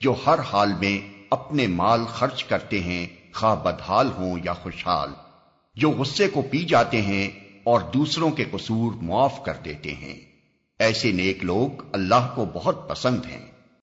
جو ہر حال میں اپنے مال خرچ کرتے ہیں، خواہ بدحال ہوں یا خوشحال، جو غصے کو پی جاتے ہیں اور دوسروں کے قصور معاف کر دیتے ہیں۔ ایسے نیک لوگ اللہ کو بہت پسند ہیں۔